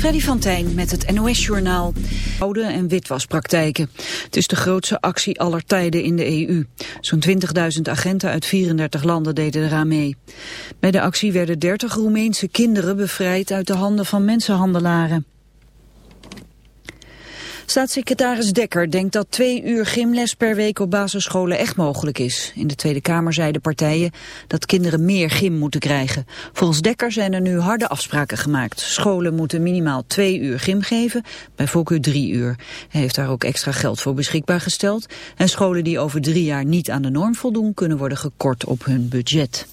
Freddy van Tijn met het NOS-journaal. Oude en witwaspraktijken. Het is de grootste actie aller tijden in de EU. Zo'n 20.000 agenten uit 34 landen deden eraan mee. Bij de actie werden 30 Roemeense kinderen bevrijd uit de handen van mensenhandelaren. Staatssecretaris Dekker denkt dat twee uur gymles per week op basisscholen echt mogelijk is. In de Tweede Kamer zeiden partijen dat kinderen meer gym moeten krijgen. Volgens Dekker zijn er nu harde afspraken gemaakt. Scholen moeten minimaal twee uur gym geven, bij voorkeur drie uur. Hij heeft daar ook extra geld voor beschikbaar gesteld. En scholen die over drie jaar niet aan de norm voldoen, kunnen worden gekort op hun budget.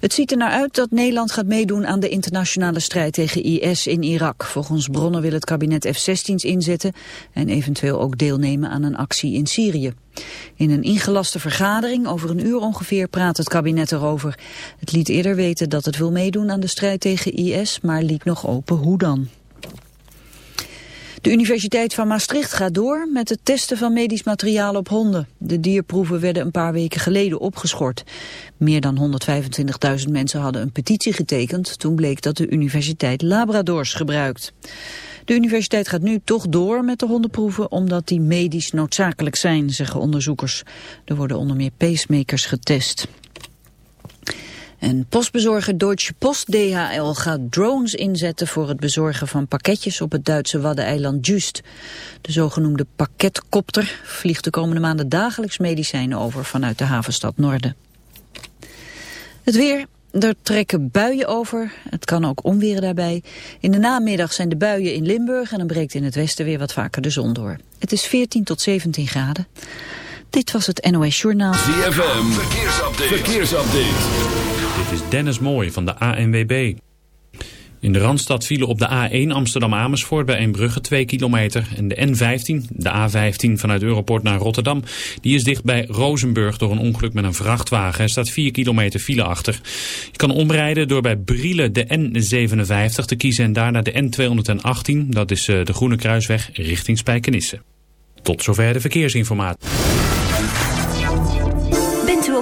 Het ziet er naar uit dat Nederland gaat meedoen aan de internationale strijd tegen IS in Irak. Volgens bronnen wil het kabinet F-16's inzetten en eventueel ook deelnemen aan een actie in Syrië. In een ingelaste vergadering, over een uur ongeveer, praat het kabinet erover. Het liet eerder weten dat het wil meedoen aan de strijd tegen IS, maar liet nog open hoe dan. De Universiteit van Maastricht gaat door met het testen van medisch materiaal op honden. De dierproeven werden een paar weken geleden opgeschort. Meer dan 125.000 mensen hadden een petitie getekend. Toen bleek dat de universiteit labradors gebruikt. De universiteit gaat nu toch door met de hondenproeven omdat die medisch noodzakelijk zijn, zeggen onderzoekers. Er worden onder meer pacemakers getest. En postbezorger Deutsche Post DHL gaat drones inzetten voor het bezorgen van pakketjes op het Duitse waddeneiland Just. De zogenoemde pakketkopter vliegt de komende maanden dagelijks medicijnen over vanuit de havenstad Noorden. Het weer, er trekken buien over. Het kan ook onweren daarbij. In de namiddag zijn de buien in Limburg en dan breekt in het westen weer wat vaker de zon door. Het is 14 tot 17 graden. Dit was het NOS Journaal. ZFM, verkeersupdate. verkeersupdate. Dit is Dennis Mooij van de ANWB. In de Randstad vielen op de A1 Amsterdam-Amersfoort bij Eembrugge 2 kilometer. En de N15, de A15 vanuit Europort naar Rotterdam, die is dicht bij Rozenburg door een ongeluk met een vrachtwagen. Er staat 4 kilometer file achter. Je kan omrijden door bij Brielen de N57 te kiezen en daarna de N218. Dat is eh, de Groene Kruisweg richting Spijkenisse. Tot zover de verkeersinformatie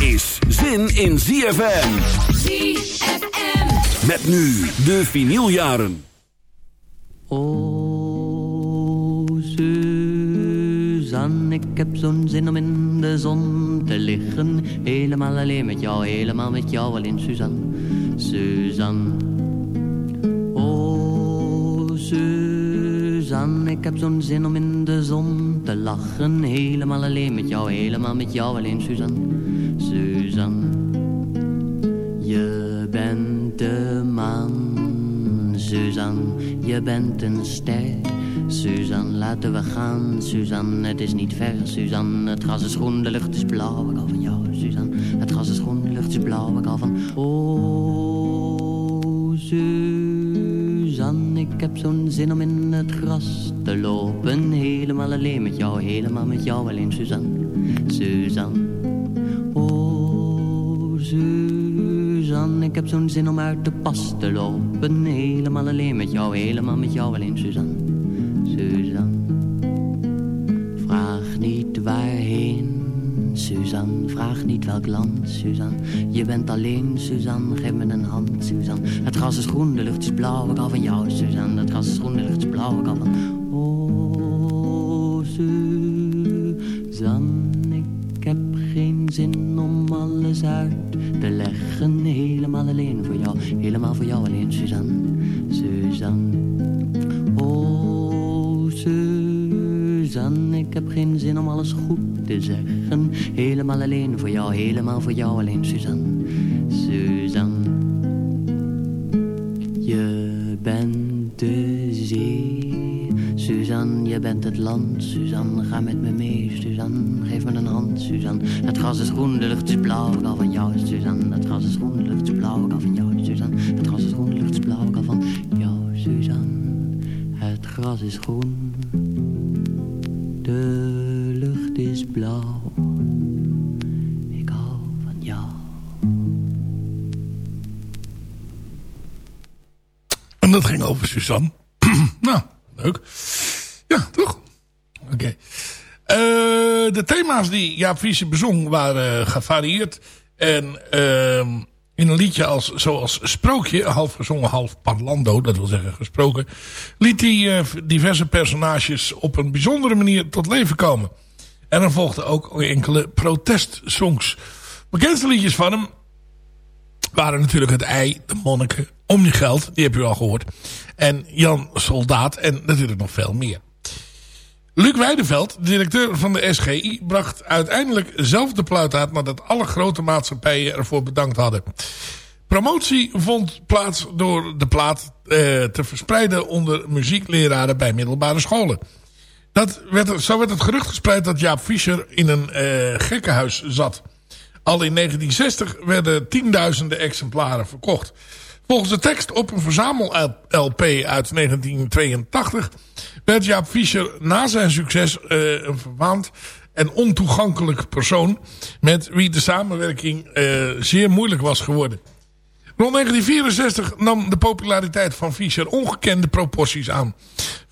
Is zin in ZFM. ZFM. Met nu de vinyljaren. Oh, Suzanne, ik heb zo'n zin om in de zon te liggen. Helemaal alleen met jou, helemaal met jou alleen, Suzanne. Suzanne. Oh, Suzanne, ik heb zo'n zin om in de zon te lachen. Helemaal alleen met jou, helemaal met jou alleen, Suzanne. Suzanne. Je bent de man, Suzanne. Je bent een ster. Suzanne, laten we gaan. Suzanne, het is niet ver. Suzanne, het gras is groen, de lucht is blauw. Ik hou van jou, Suzanne. Het gras is groen, de lucht is blauw. Ik al van, oh, Suzanne, ik heb zo'n zin om in het gras te lopen. Helemaal alleen met jou, helemaal met jou alleen, Suzanne. Suzanne, oh, Suzanne, ik heb zo'n zin om uit de pas te lopen. Helemaal alleen met jou, helemaal met jou alleen, Suzanne. Suzanne, vraag niet waarheen. Suzanne, vraag niet welk land, Suzanne. Je bent alleen, Suzanne, geef me een hand, Suzanne. Het gras is groen, de lucht is blauw, ik hou van jou, Suzanne. Het gras is groen, de lucht is blauw, ik hou van... Oh, Suzanne, ik heb geen zin om alles uit te leggen. Helemaal alleen voor jou, helemaal voor jou alleen, Suzanne. Suzanne, oh, Suzanne, ik heb geen zin om alles goed te zeggen. Helemaal alleen voor jou, helemaal voor jou alleen, Suzanne. Suzanne, je bent de zee. Suzanne, je bent het land. Suzanne, ga met me mee. Suzanne, geef me een hand. Suzanne, het gras is groen, de lucht is blauw. Ik van jou, Suzanne. Het gras is groen, de lucht is blauw. Ik van jou, Suzanne. Het gras is groen, de lucht is blauw. Ik van jou, Suzanne. Het gras is groen. Suzanne. nou, leuk. Ja, toch? Oké. Eh, de thema's die Jaap Visser bezong waren gevarieerd. En ehm, in een liedje als, zoals Sprookje, half gezongen, half parlando, dat wil zeggen gesproken, liet hij eh, diverse personages op een bijzondere manier tot leven komen. En er volgden ook enkele protestsongs. Bekendste liedjes van hem waren natuurlijk het ei, de monniken, om je geld, die heb u al gehoord. En Jan Soldaat en natuurlijk nog veel meer. Luc Weideveld, directeur van de SGI, bracht uiteindelijk zelf de pluit uit nadat alle grote maatschappijen ervoor bedankt hadden. Promotie vond plaats door de plaat eh, te verspreiden onder muziekleraren bij middelbare scholen. Dat werd, zo werd het gerucht gespreid dat Jaap Fischer in een eh, gekkenhuis zat. Al in 1960 werden tienduizenden exemplaren verkocht. Volgens de tekst op een verzamel-LP uit 1982 werd Jaap Fischer na zijn succes uh, een verwaand en ontoegankelijk persoon met wie de samenwerking uh, zeer moeilijk was geworden. Rond 1964 nam de populariteit van Fischer ongekende proporties aan.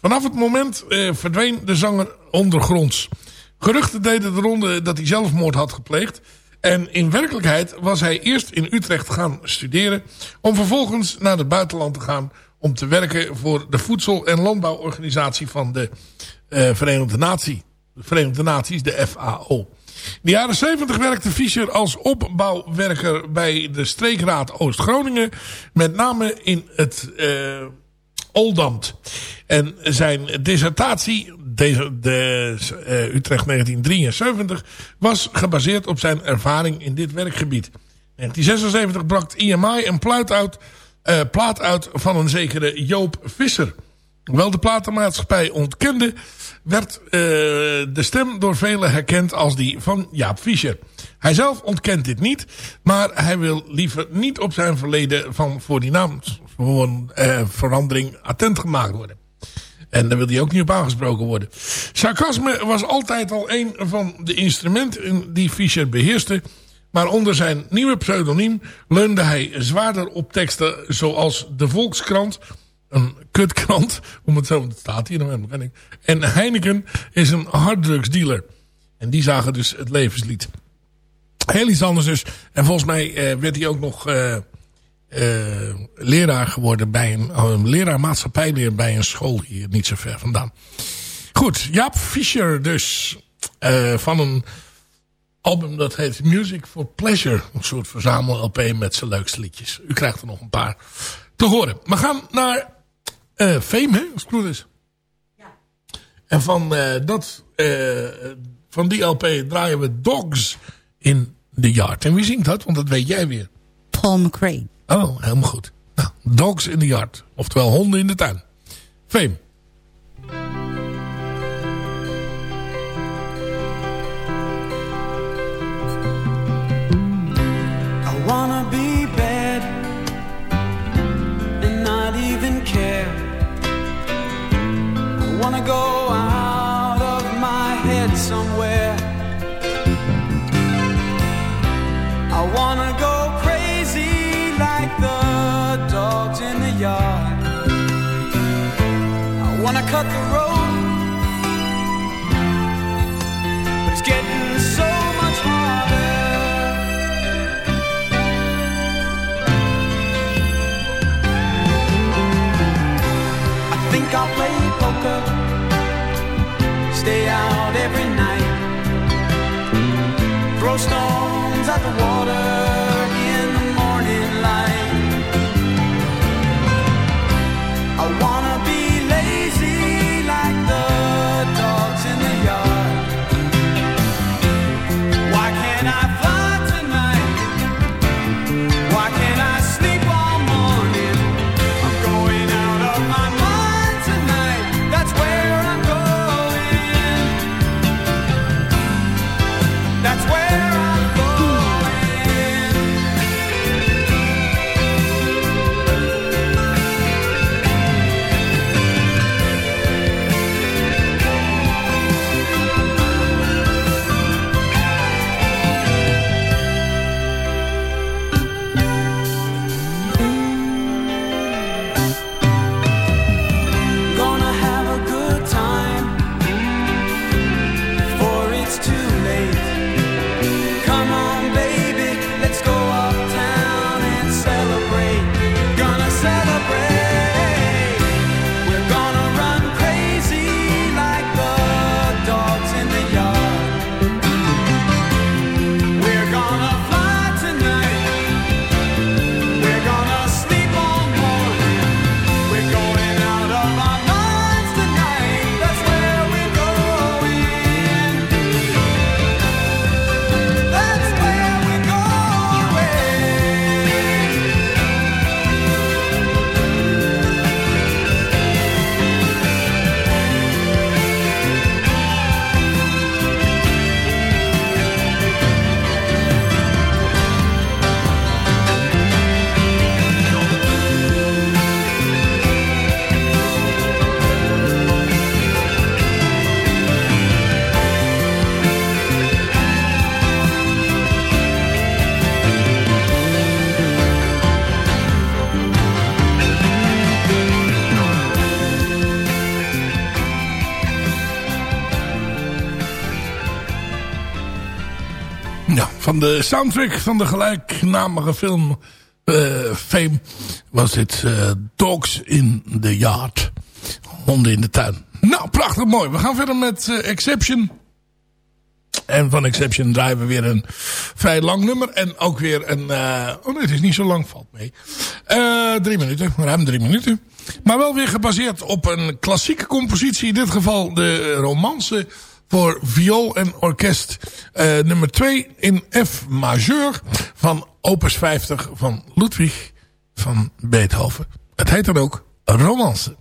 Vanaf het moment uh, verdween de zanger ondergronds. Geruchten deden de ronde dat hij zelfmoord had gepleegd. En in werkelijkheid was hij eerst in Utrecht gaan studeren... om vervolgens naar het buitenland te gaan... om te werken voor de Voedsel- en Landbouworganisatie van de uh, Verenigde, Natie, de Verenigde Naties, de FAO. In de jaren 70 werkte Fischer als opbouwwerker bij de streekraad Oost-Groningen... met name in het... Uh, Oldambt. En zijn dissertatie, de, uh, Utrecht 1973, was gebaseerd op zijn ervaring in dit werkgebied. In 1976 bracht IMI een plaat uit, uh, plaat uit van een zekere Joop Visser. Hoewel de platenmaatschappij ontkende, werd uh, de stem door velen herkend als die van Jaap Fischer. Hij zelf ontkent dit niet, maar hij wil liever niet op zijn verleden van voor die naam uh, verandering attent gemaakt worden. En daar wil hij ook niet op aangesproken worden. Sarcasme was altijd al een van de instrumenten die Fischer beheerste. Maar onder zijn nieuwe pseudoniem leunde hij zwaarder op teksten zoals De Volkskrant. Een kutkrant, om het zo te staat hier. En Heineken is een harddrugsdealer. En die zagen dus het levenslied. Heel iets anders dus. En volgens mij uh, werd hij ook nog... Uh, uh, leraar geworden bij een, oh, een leraar maatschappijleer bij een school hier niet zo ver vandaan. Goed, Jaap Fischer dus van een album dat heet Music for Pleasure. Een soort verzamel-LP met zijn leukste liedjes. U krijgt er nog een paar te horen. We gaan naar uh, Fame, hè, als het goed is. Ja. En van, dat, van die LP draaien we Dogs in the Yard. En wie zingt dat? Want dat weet jij weer. Paul McRae. Oh, helemaal goed. Nou, dogs in the yard. Oftewel honden in de tuin. Fame. Cut the road, but it's getting so much harder. I think I'll play poker, stay out every night, throw stones at the water in the morning light. I wanna de soundtrack van de gelijknamige film eh, Fame was dit eh, Dogs in the Yard. Honden in de tuin. Nou, prachtig mooi. We gaan verder met eh, Exception. En van Exception draaien we weer een vrij lang nummer. En ook weer een... oh nee, het is niet zo lang, valt mee. Drie minuten, ruim drie minuten. Maar wel weer gebaseerd op een klassieke compositie. In dit geval de romance voor viool en orkest. eh, nummer 2 in F majeur van opus 50 van Ludwig van Beethoven. Het heet dan ook Romance.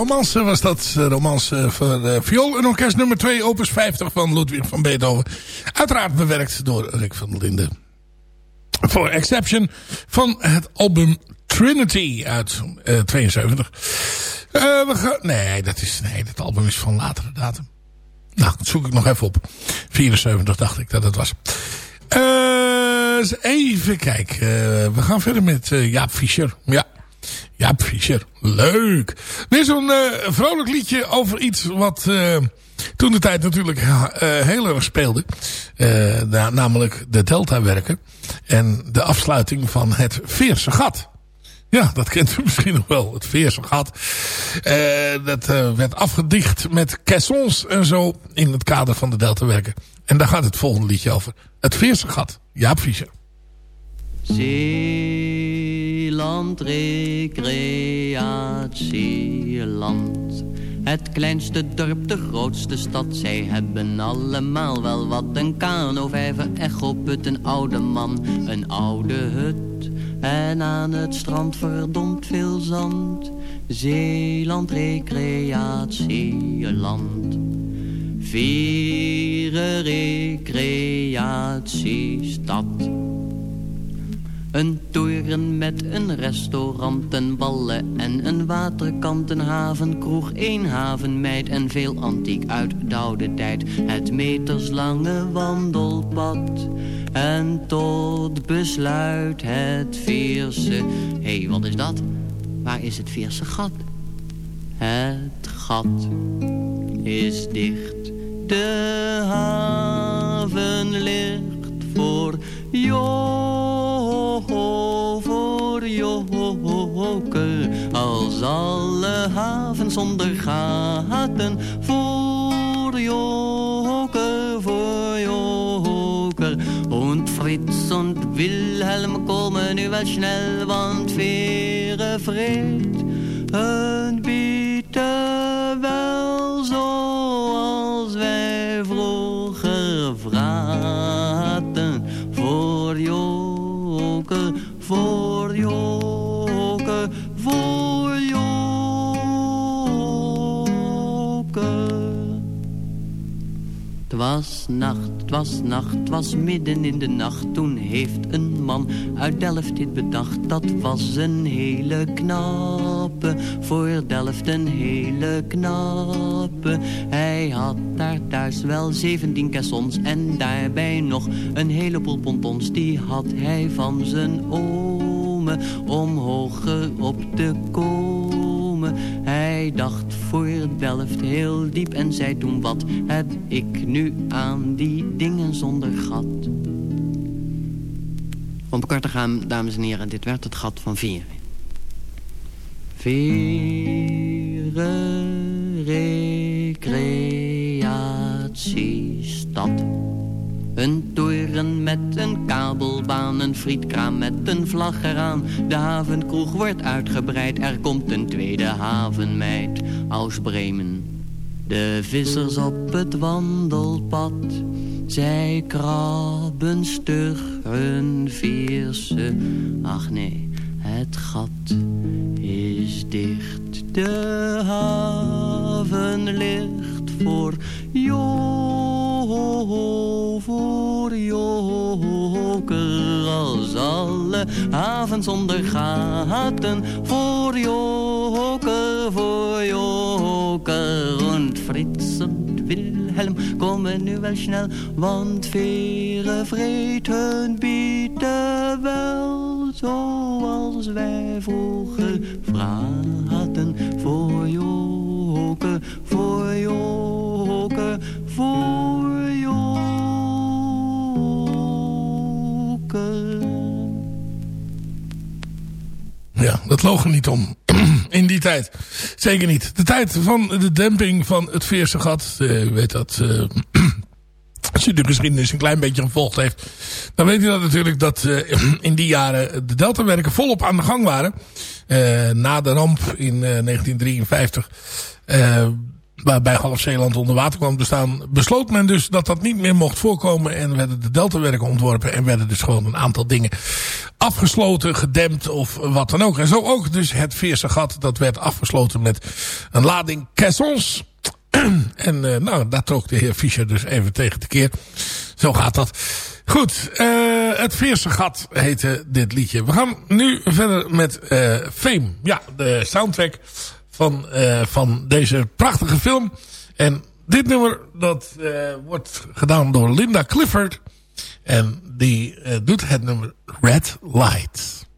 Romance was dat. Uh, romance voor uh, viool en orkest nummer 2, opus 50 van Ludwig van Beethoven. Uiteraard bewerkt door Rick van der Linden. Voor Exception van het album Trinity uit uh, 72. we gaan, nee, dat is, nee, dat album is van latere datum. Nou, dat zoek ik nog even op. 74 dacht ik dat het was. even kijken. we gaan verder met Jaap Fischer. Ja. Jaap Fischer. Leuk. Weer zo'n uh, vrolijk liedje over iets wat uh, toen de tijd natuurlijk uh, heel erg speelde. Na, namelijk de Delta-werken. En de afsluiting van het Veerse Gat. Ja, dat kent u misschien nog wel. Het Veerse Gat. dat werd afgedicht met caissons en zo in het kader van de Delta-werken. En daar gaat het volgende liedje over. Het Veerse Gat. Jaap Fischer. Zeeland, recreatieland. Het kleinste dorp, de grootste stad, zij hebben allemaal wel wat. Een kano, vijver, echo, put, een oude man, een oude hut. En aan het strand verdomd veel zand. Zeeland, recreatieland. Veren, recreatiestad. Een toren met een restaurant, een ballen en een waterkant, een havenkroeg, één havenmeid en veel antiek uit de oude tijd. Het meterslange wandelpad en tot besluit het Veerse. Hé, hey, wat is dat? Waar is het Veerse gat? Het gat is dicht, de haven ligt voor Jo, voor joker, als alle havens zonder gaten. Voor joker, voor joker. Und Fritz und Wilhelm komen nu wel snel, want Vere vreet was nacht, was nacht, was midden in de nacht. Toen heeft een man uit Delft dit bedacht. Dat was een hele knappe, voor Delft een hele knappe. Hij had daar thuis wel 17 caissons en daarbij nog een heleboel pontons. Die had hij van zijn ome om hoger op te komen. Dacht voor Delft heel diep en zei toen wat heb ik nu aan die dingen zonder gat. Om kort te gaan, dames en heren, dit werd het gat van Veren. Veren, recreatiestad. Een toren met een kabelbaan, een frietkraam met een vlag eraan. De havenkroeg wordt uitgebreid, er komt een tweede havenmeid aus Bremen. De vissers op het wandelpad, zij krabben stug hun vierse. Ach nee, het gat is dicht, de haven ligt voor Jo, voor joker, als alle havens zonder gaten. Voor joker, voor joker, en Frits en Wilhelm komen nu wel snel, want veren vreet hun bieten wel, zoals wij vroeger vraten. Voor joker, voor joker, voor Ja, dat loog er niet om. In die tijd. Zeker niet. De tijd van de demping van het Veerse gat. Uh, u weet dat... Uh, als u de geschiedenis een klein beetje gevolgd heeft... dan weet u dat natuurlijk dat uh, in die jaren de deltawerken volop aan de gang waren. na de ramp in 1953 waarbij half Zeeland onder water kwam te staan, besloot men dus dat dat niet meer mocht voorkomen en werden de deltawerken ontworpen en werden dus gewoon een aantal dingen afgesloten, gedempt of wat dan ook. En zo ook dus het Veerse gat, dat werd afgesloten met een lading caissons. en uh, nou, daar trok de heer Fischer dus even tegen de keer. Zo gaat dat. Goed, uh, het Veerse gat heette dit liedje. We gaan nu verder met uh, Fame. Ja, de soundtrack van, uh, van deze prachtige film. En dit nummer dat uh, wordt gedaan door Linda Clifford. En die uh, doet het nummer Red Light.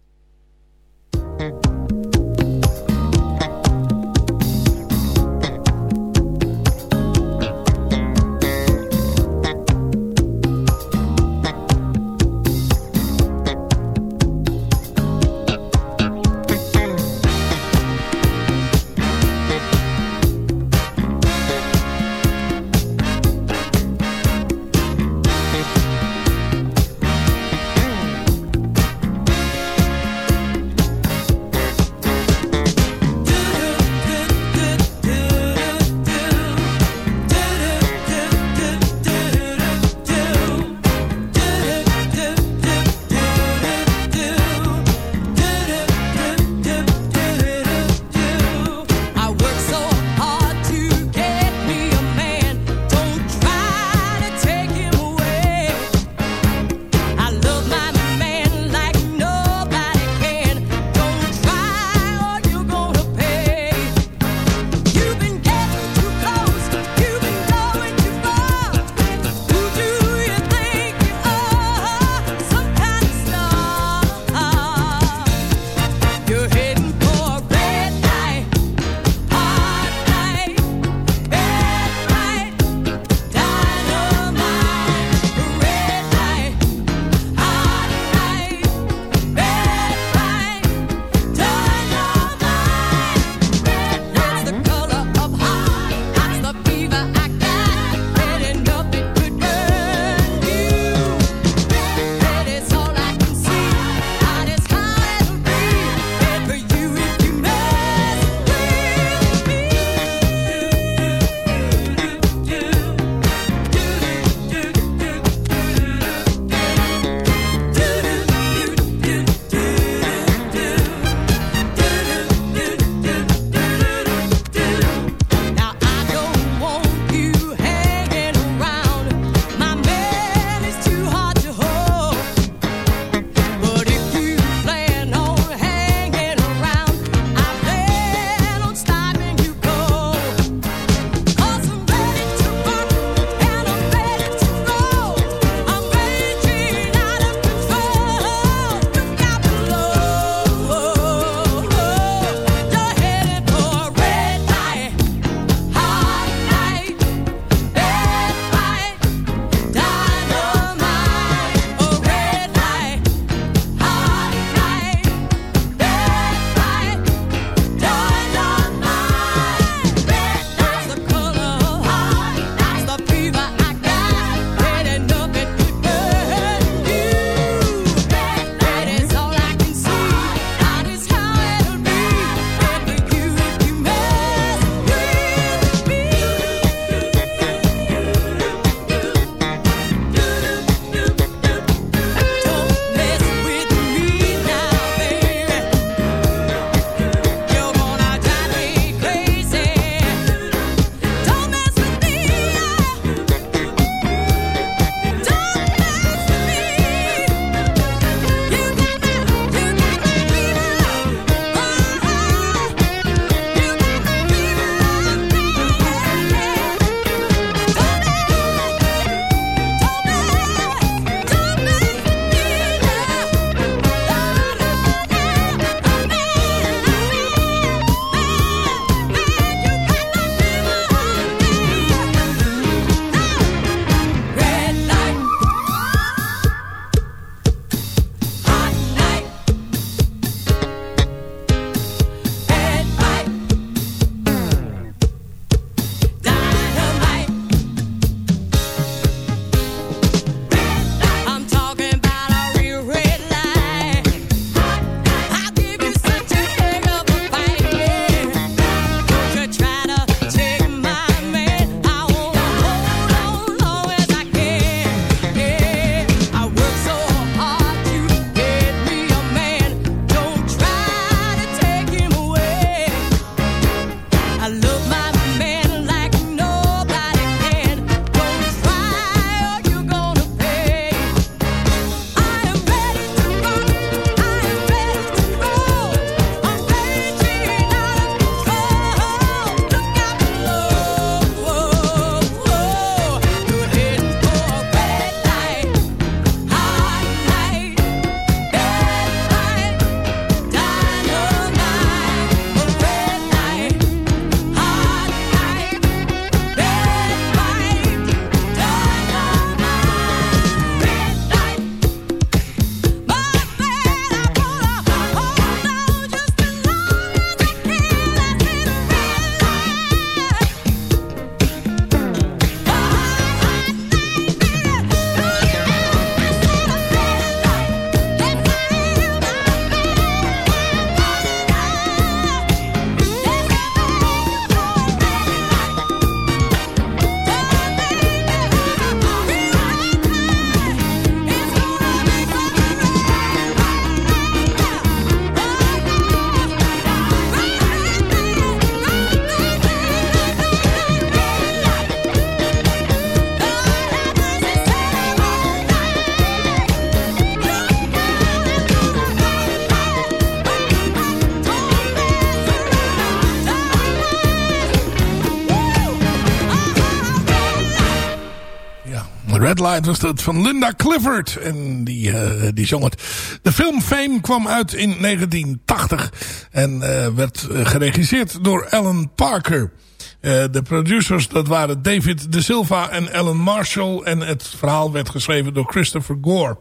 Light was dat van Linda Clifford. En die, uh, die zong het. De film Fame kwam uit in 1980. En uh, werd geregisseerd door Alan Parker. Uh, de producers, dat waren David De Silva en Alan Marshall. En het verhaal werd geschreven door Christopher Gore.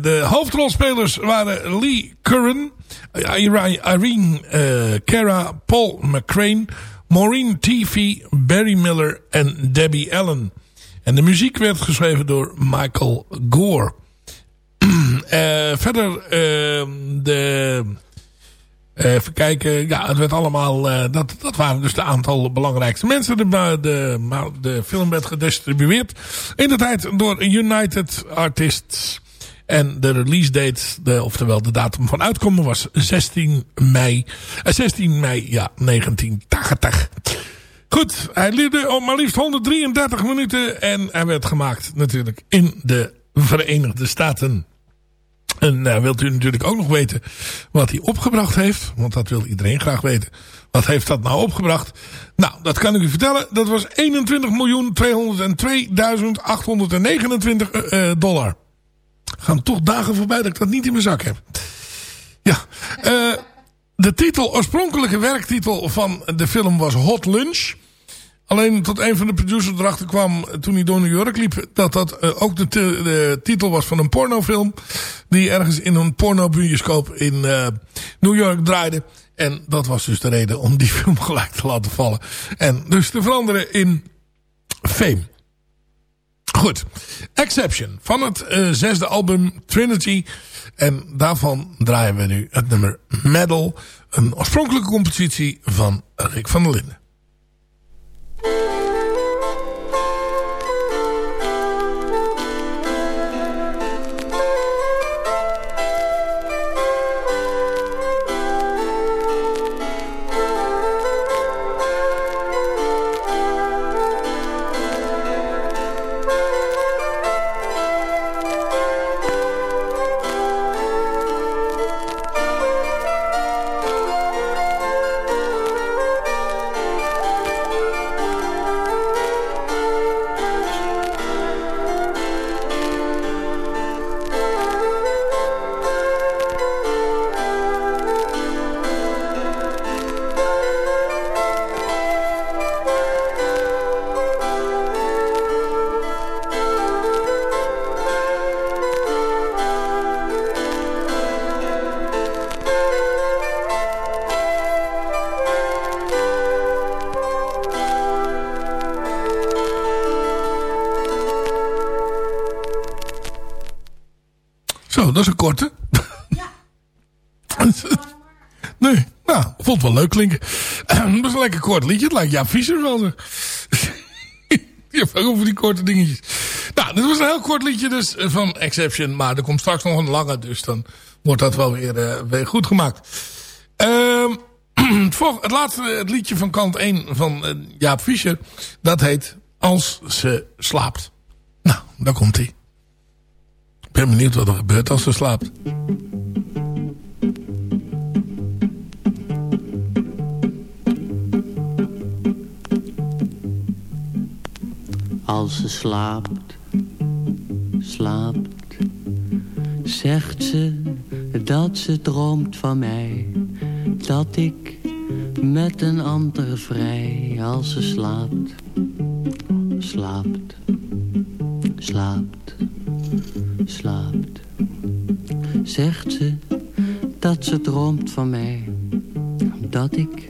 De hoofdrolspelers waren Lee Curran, Irene uh, Paul McCrane, Maureen Teefy, Barry Miller en Debbie Allen. En de muziek werd geschreven door Michael Gore. uh, verder uh, de... Even kijken. Ja, het werd allemaal... Uh, dat, dat waren dus de aantal belangrijkste mensen. De, de, de film werd gedistribueerd in de tijd door United Artists. En de release date, de, oftewel de datum van uitkomen, was 16 mei, uh, 16 mei ja, 1980. Goed, hij liep op maar liefst 133 minuten en hij werd gemaakt natuurlijk in de Verenigde Staten. En uh, wilt u natuurlijk ook nog weten wat hij opgebracht heeft. Want dat wil iedereen graag weten. Wat heeft dat nou opgebracht? Nou, dat kan ik u vertellen. Dat was 21.202.829 uh, dollar. Gaan toch dagen voorbij dat ik dat niet in mijn zak heb. Ja, uh, de titel, oorspronkelijke werktitel van de film was Hot Lunch. Alleen tot een van de producers erachter kwam toen hij door New York liep... dat dat uh, ook de, de, titel was van een pornofilm... die ergens in een pornobioscoop in uh, New York draaide. En dat was dus de reden om die film gelijk te laten vallen. En dus te veranderen in Fame. Goed. Exception van het zesde album Trinity. En daarvan draaien we nu het nummer Medal. Een oorspronkelijke compositie van Rick van der Linden. Zo, vond het wel leuk klinken. dat is een lekker kort liedje. Het lijkt ja Visser wel. Je hebt over die korte dingetjes. Nou, dit was een heel kort liedje dus van Exception. Maar er komt straks nog een lange, dus dan wordt dat wel weer, uh, weer goed gemaakt. Uh, het, het laatste het liedje van kant 1 van Jaap Fischer. Dat heet Als ze slaapt. Nou, daar komt hij. Ik ben benieuwd wat er gebeurt als ze slaapt. Als ze slaapt, slaapt, zegt ze dat ze droomt van mij. Dat ik met een ander vrij, als ze slaapt, slaapt, slaapt, slaapt. Zegt ze dat ze droomt van mij. Dat ik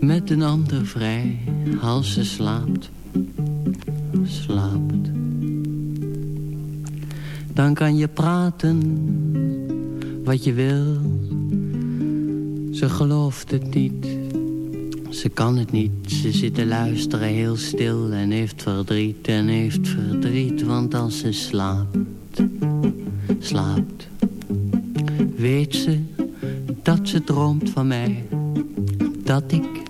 met een ander vrij, als ze slaapt, slaapt. Dan kan je praten wat je wil. Ze gelooft het niet, ze kan het niet. Ze zit te luisteren heel stil en heeft verdriet en heeft verdriet. Want als ze slaapt, slaapt, weet ze dat ze droomt van mij. Dat ik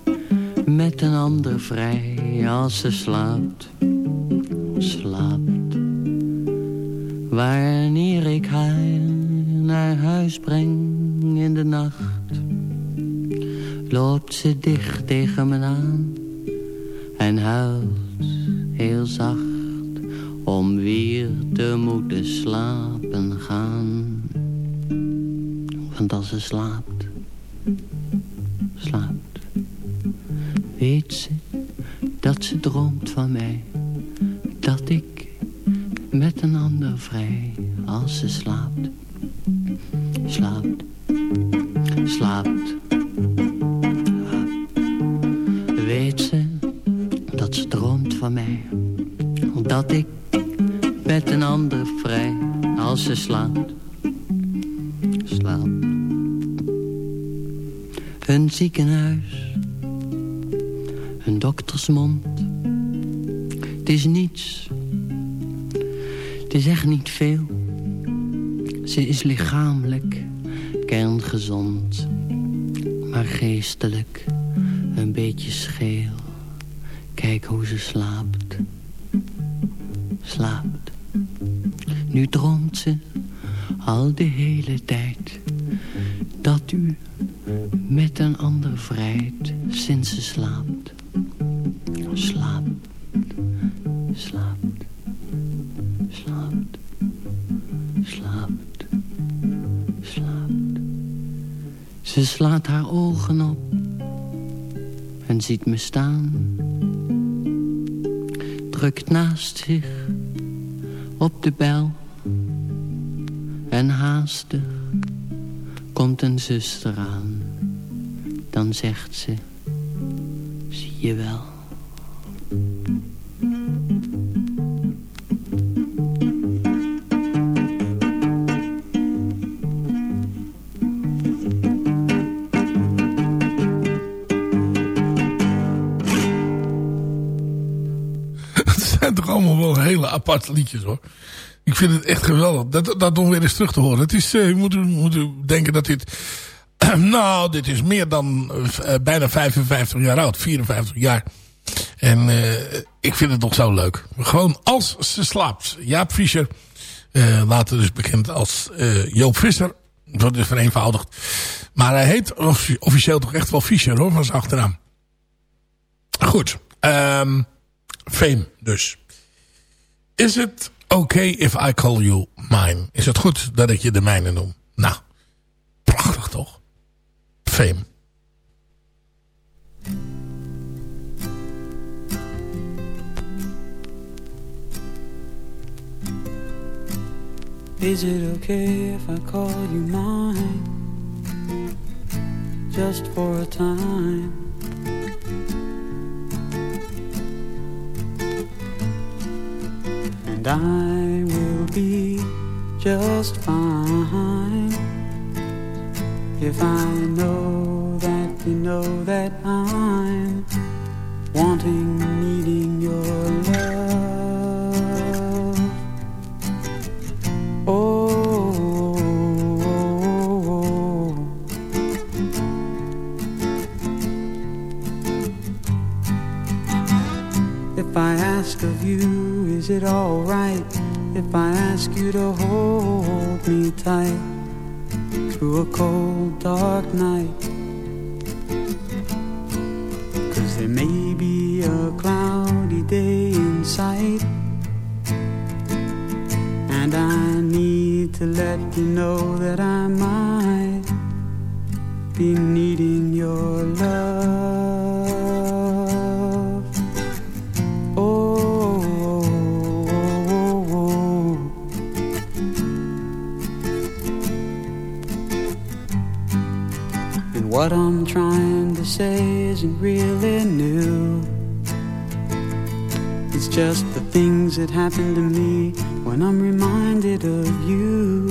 met een ander vrij, als ze slaapt, slaapt. Wanneer ik haar naar huis breng in de nacht, loopt ze dicht tegen me aan en huilt heel zacht om weer te moeten slapen gaan. Want als ze slaapt, slaapt, weet ze dat ze droomt van mij. Dat ik met een ander vrij als ze slaapt, slaapt, slaapt. Weet ze dat ze droomt van mij, dat ik zijn toch allemaal wel hele aparte liedjes hoor. Ik vind het echt geweldig. Dat, dat om weer eens terug te horen. Het is, uh, je moet, moet denken dat dit... nou, dit is meer dan uh, bijna 55 jaar oud. 54 jaar. En uh, ik vind het nog zo leuk. Gewoon als ze slaapt. Jaap Fischer. later dus bekend als Joop Visser. Dat is vereenvoudigd. Maar hij heet officieel toch echt wel Fischer hoor. Van zijn achternaam. Goed. Um, Fame dus. Is het okay if I call you mine? Is het goed dat ik je de mijne noem? Nou, prachtig toch? Fame. Is it okay if I call you mine? Just for a time. And I will be just fine if I know that you know that I'm wanting, needing your love. Oh, if I ask of you, is it alright if I ask you to hold me tight through a cold, dark night? Cause there may be a cloudy day in sight. And I need to let you know that I might be needing your love. Say isn't really new. It's just the things that happen to me when I'm reminded of you.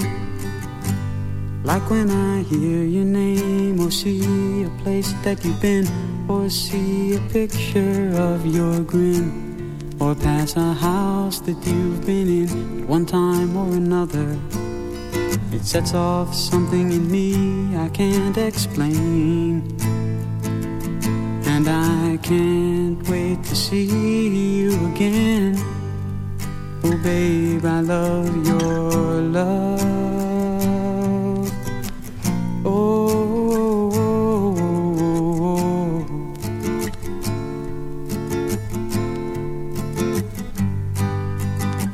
Like when I hear your name or see a place that you've been or see a picture of your grin or pass a house that you've been in at one time or another. It sets off something in me I can't explain. And I can't wait to see you again. Oh, babe, I love your love. Oh, oh, oh,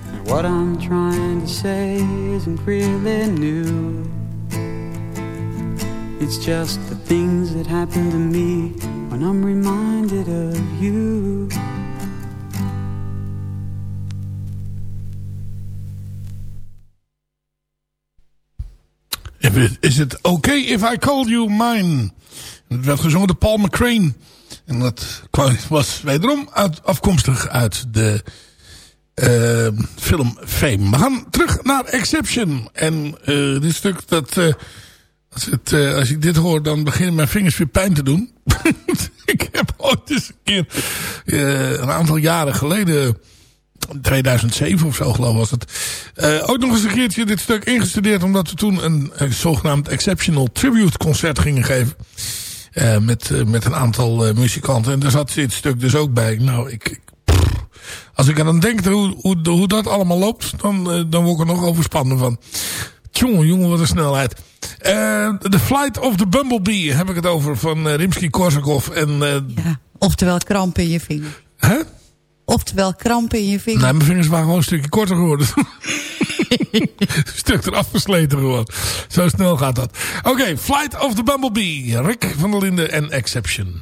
and what I'm trying to say isn't really new. It's just the things that happen to me when I'm reminded of you. Is het okay if I call you mine? Het werd gezongen door Paul McCrane. En dat was wederom afkomstig uit de eh, film Fame. We gaan terug naar Exception. En eh, dit stuk, dat, eh, als, het, eh, als ik dit hoor, dan beginnen mijn vingers weer pijn te doen. ik heb ooit eens een keer, eh, een aantal jaren geleden... 2007 of zo geloof ik was het. Eh, ook nog eens een keertje dit stuk ingestudeerd. Omdat we toen een, een zogenaamd Exceptional Tribute concert gingen geven. Eh, met, eh, met een aantal eh, muzikanten. En daar zat dit stuk dus ook bij. Nou, ik, als ik aan denk hoe, hoe, dat allemaal loopt. Dan, eh, dan word ik er nog overspannen van. Tjonge, jongen, wat een snelheid. Eh, The Flight of the Bumblebee heb ik het over. Van eh, Rimsky-Korsakov. En, eh, Oftewel kramp in je vinger. hè? Oftewel kramp in je vinger. Nee, mijn vingers waren gewoon een stukje korter geworden. een stuk eraf versleten geworden. Zo snel gaat dat. Oké, Flight of the Bumblebee. Rick van der Linden en Exception.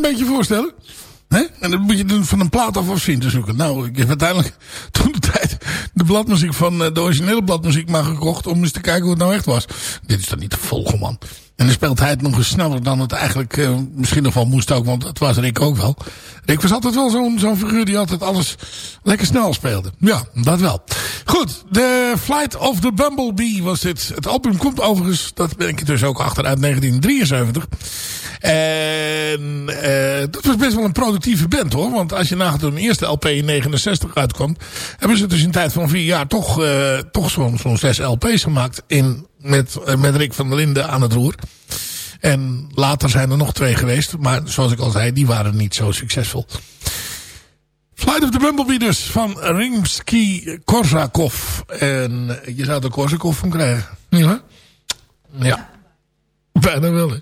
Klein beetje voorstellen? En dan moet je dan van een plaat af zin te zoeken. Nou, ik heb uiteindelijk toen de tijd de bladmuziek van eh, de originele bladmuziek maar gekocht om eens te kijken hoe het nou echt was. Dit is toch niet te volgen man. En dan speelt hij het nog eens sneller dan het eigenlijk uh, misschien nog wel moest ook. Want dat was Rick ook wel. Rick was altijd wel zo'n zo'n figuur die altijd alles lekker snel speelde. Ja, dat wel. Goed, The Flight of the Bumblebee was dit. Het album komt overigens, dat ben ik dus ook achter, uit 1973. En uh, dat was best wel een productieve band hoor. Want als je toen de eerste LP in 69 uitkwam... hebben ze dus in tijd van vier jaar toch, uh, toch zo'n zo'n zes LP's gemaakt... In, met, uh, met Rick van der Linden aan het roer. En later zijn er nog twee geweest. Maar zoals ik al zei, die waren niet zo succesvol. Flight of the Bumblebee dus, van Rimsky-Korsakov. En je zou er Korsakov van krijgen. Waar? Ja. Bijna wel, hè.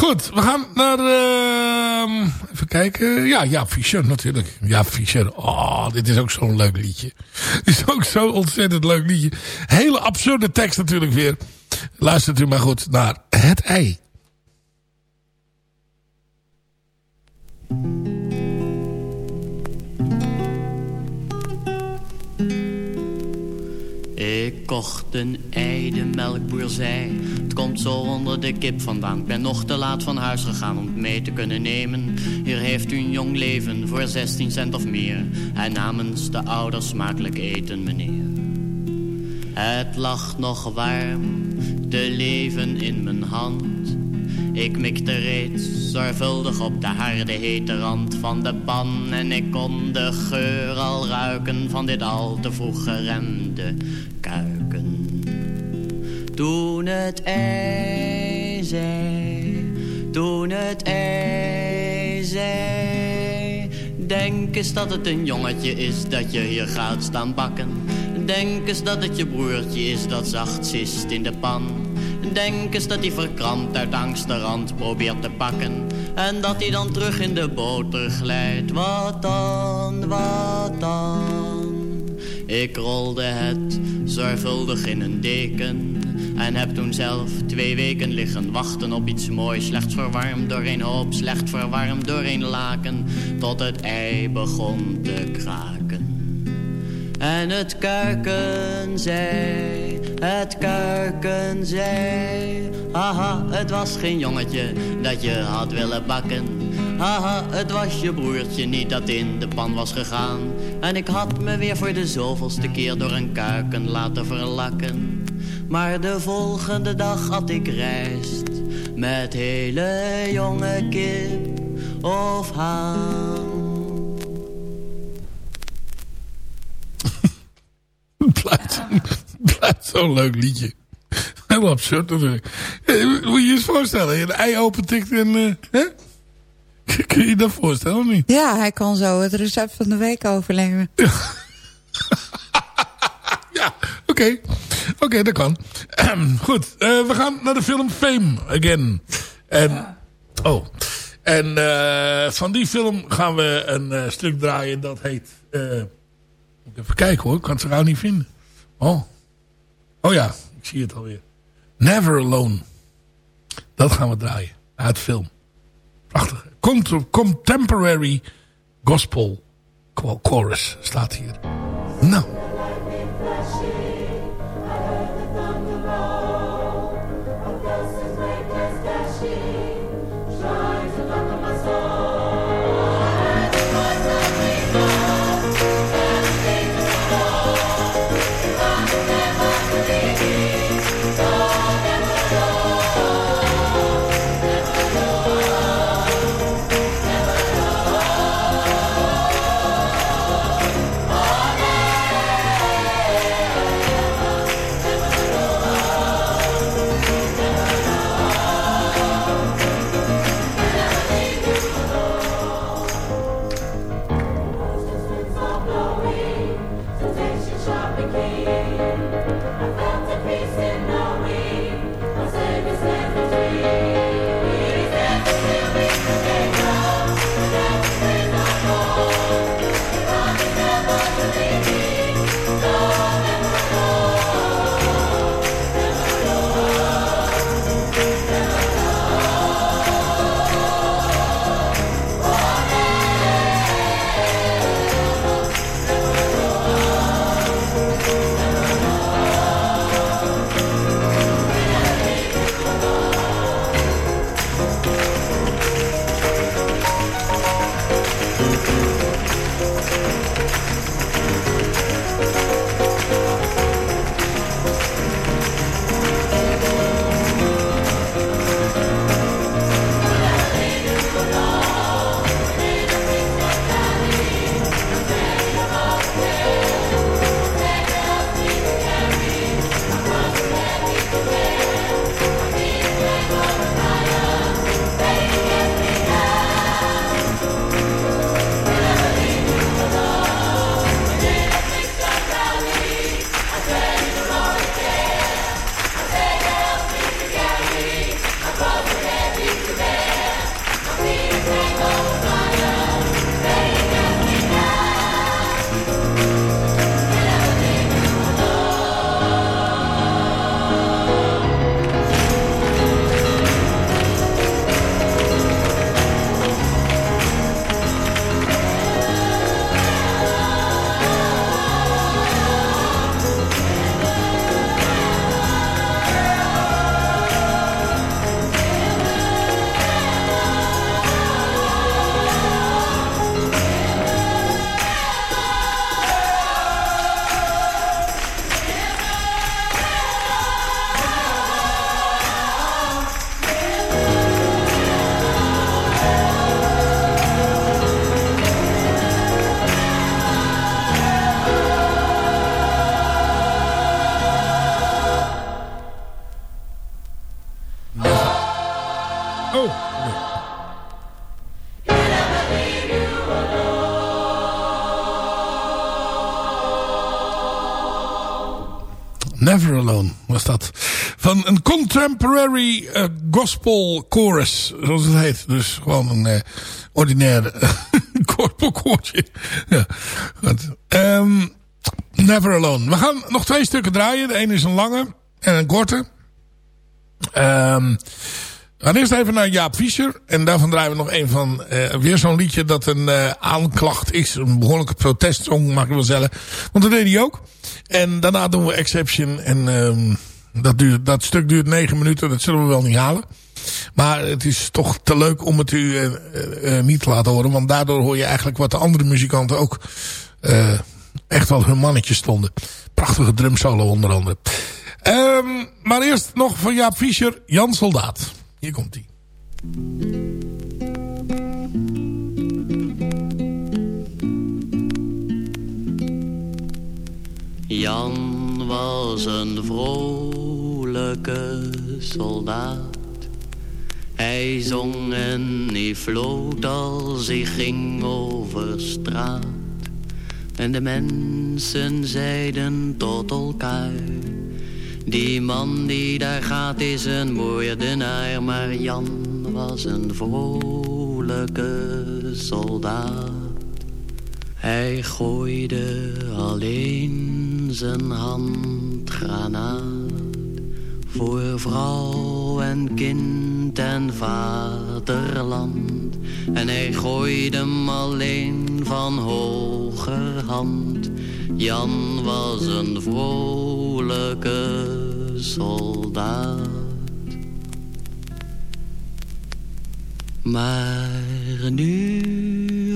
Goed, we gaan naar... Uh, even kijken. Ja, ja, Fischer natuurlijk. Ja, Fischer. Oh, dit is ook zo'n leuk liedje. Dit is ook zo'n ontzettend leuk liedje. Hele absurde tekst natuurlijk weer. Luistert u maar goed naar Het Ei. Ik kocht een ei, de melkboer zei Het komt zo onder de kip vandaan. Ik ben nog te laat van huis gegaan om het mee te kunnen nemen. Hier heeft u een jong leven voor 16 cent of meer. En namens de ouders smakelijk eten meneer. Het lag nog warm, te leven in mijn hand. Ik mikte reeds zorgvuldig op de harde hete rand van de pan. En ik kon de geur al ruiken van dit al te vroeg kuiken. Toen het ei zei, toen het ei zei... Denk eens dat het een jongetje is dat je hier gaat staan bakken. Denk eens dat het je broertje is dat zacht zist in de pan... Denk eens dat hij verkrampt uit angst de rand probeert te pakken. En dat hij dan terug in de boter glijdt. Wat dan, wat dan? Ik rolde het zorgvuldig in een deken. En heb toen zelf twee weken liggen wachten op iets moois. Slecht verwarmd door een hoop, slecht verwarmd door een laken. Tot het ei begon te kraken. En het kuiken zei, het kuiken zei. Haha, het was geen jongetje dat je had willen bakken. Haha, het was je broertje niet dat in de pan was gegaan. En ik had me weer voor de zoveelste keer door een kuiken laten verlakken. Maar de volgende dag had ik rijst met hele jonge kip of haan. blijft, blijft zo'n leuk liedje. Heel absurd natuurlijk. Moet je je eens voorstellen. Je een ei opentikt en... Uh, hè? Kun je je dat voorstellen of niet? Ja, hij kan zo het recept van de week overnemen. Ja, ja oké. Okay. Oké, okay, dat kan. Goed, uh, we gaan naar de film Fame Again. En, oh. En uh, van die film gaan we een uh, stuk draaien dat heet... Even kijken hoor, ik kan het zo gauw niet vinden. Oh. Oh ja, ik zie het alweer. Never Alone. Dat gaan we draaien. Uit film. Prachtig. Contemporary Gospel Chorus staat hier. Nou. Never Alone was dat. Van een contemporary eh, gospel chorus, zoals het heet. Dus gewoon een uh, ordinair uh, gospelkoortje. ja. Ehm, Never Alone. We gaan nog twee stukken draaien. De ene is een lange en een korte. Ehm eerst even naar Jaap Fischer. En daarvan draaien we nog een van... Uh, weer zo'n liedje dat een uh, aanklacht is. Een behoorlijke protestsong, mag ik wel zeggen. Want dat deed hij ook. En daarna doen we Exception. En um, dat, duurt, dat stuk duurt negen minuten. Dat zullen we wel niet halen. Maar het is toch te leuk om het u uh, niet te laten horen. Want daardoor hoor je eigenlijk wat de andere muzikanten ook... echt wel hun mannetje stonden. Prachtige drumsolo onder andere. Um, maar eerst nog van Jaap Fischer. Jan Soldaat. Hier komt hij. Jan was een vrolijke soldaat. Hij zong en hij floot als hij ging over straat. En de mensen zeiden tot elkaar... Die man die daar gaat is een moordenaar, maar Jan was een vrolijke soldaat. Hij gooide alleen zijn handgranaat voor vrouw en kind en vaderland. En hij gooide hem alleen van hoger hand. Jan was een vrolijke soldaat. Maar nu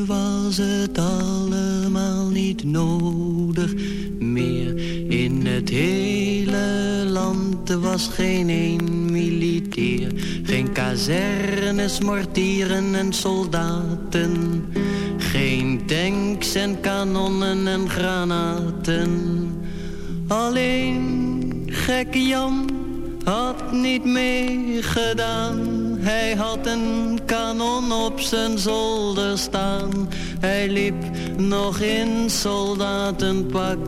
was het allemaal niet nodig meer. In het hele land was geen een militair. Geen kazernes, mortieren en soldaten. Geen tanks en kanonnen en granaten. Alleen gekke Jan had niet meegedaan. Hij had een kanon op zijn zolder staan. Hij liep nog in soldatenpak,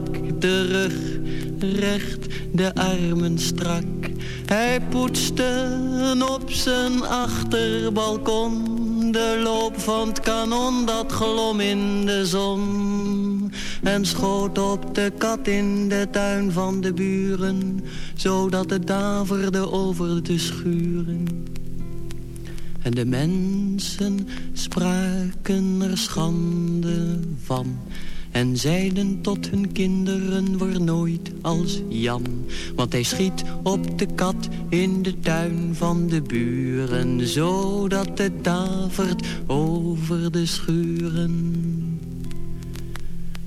de rug recht, de armen strak. Hij poetste op zijn achterbalkon de loop van het kanon dat glom in de zon. En schoot op de kat in de tuin van de buren, zodat het daverde over de schuren. En de mensen spraken er schande van. En zeiden tot hun kinderen, word nooit als Jan. Want hij schiet op de kat in de tuin van de buren. Zodat het davert over de schuren.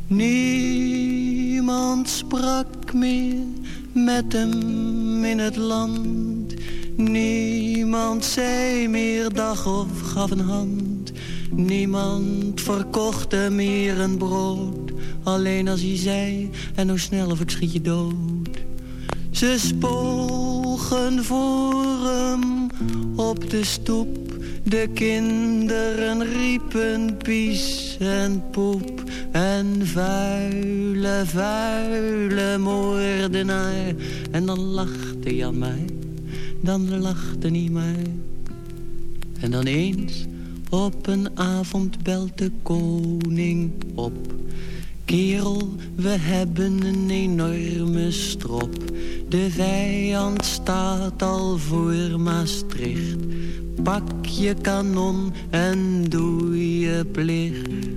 Niemand sprak meer met hem in het land. Niemand zei meer dag of gaf een hand. Niemand verkocht hem meer een brood. Alleen als hij zei, en hoe snel of ik schiet je dood. Ze spogen voor hem op de stoep. De kinderen riepen pies en poep. En vuile, vuile moordenaar. En dan lachte Jan mij, dan lachte hij mij. En dan eens op een avond belt de koning op. Kerel, we hebben een enorme strop. De vijand staat al voor Maastricht. Pak je kanon en doe je plicht.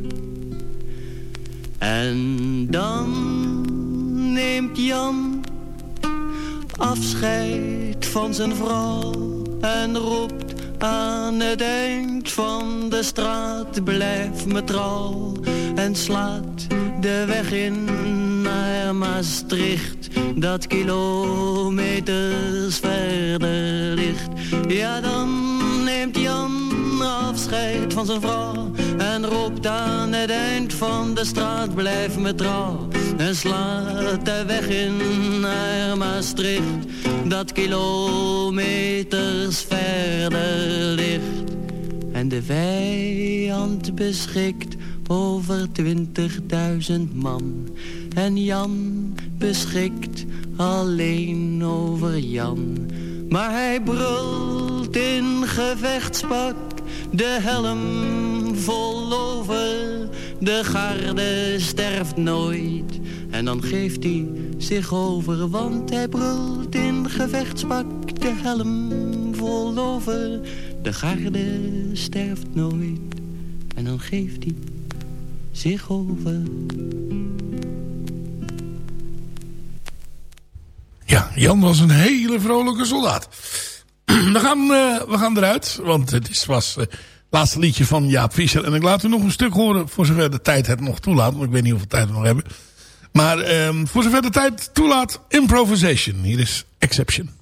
En dan neemt Jan afscheid van zijn vrouw en roept aan het eind van de straat blijf me trouw en slaat de weg in naar Maastricht dat kilometers verder ligt. Ja, dan neemt Jan afscheid van zijn vrouw. En roept aan het eind van de straat blijf me trouw. En slaat de weg in naar Maastricht dat kilometers verder ligt. En de vijand beschikt over twintigduizend man. En Jan beschikt alleen over Jan. Maar hij brult in gevechtspak de helm vol over. De garde sterft nooit. En dan geeft hij zich over, want hij brult in gevechtspak de helm vol over. De garde sterft nooit. En dan geeft hij zich over. Ja, Jan was een hele vrolijke soldaat. We, gaan, uh, we gaan eruit, want het is, was uh, het laatste liedje van Jaap Visser. En ik laat u nog een stuk horen, voor zover de tijd het nog toelaat. Want ik weet niet hoeveel tijd we nog hebben. Maar um, voor zover de tijd toelaat, improvisation. Hier is Exception.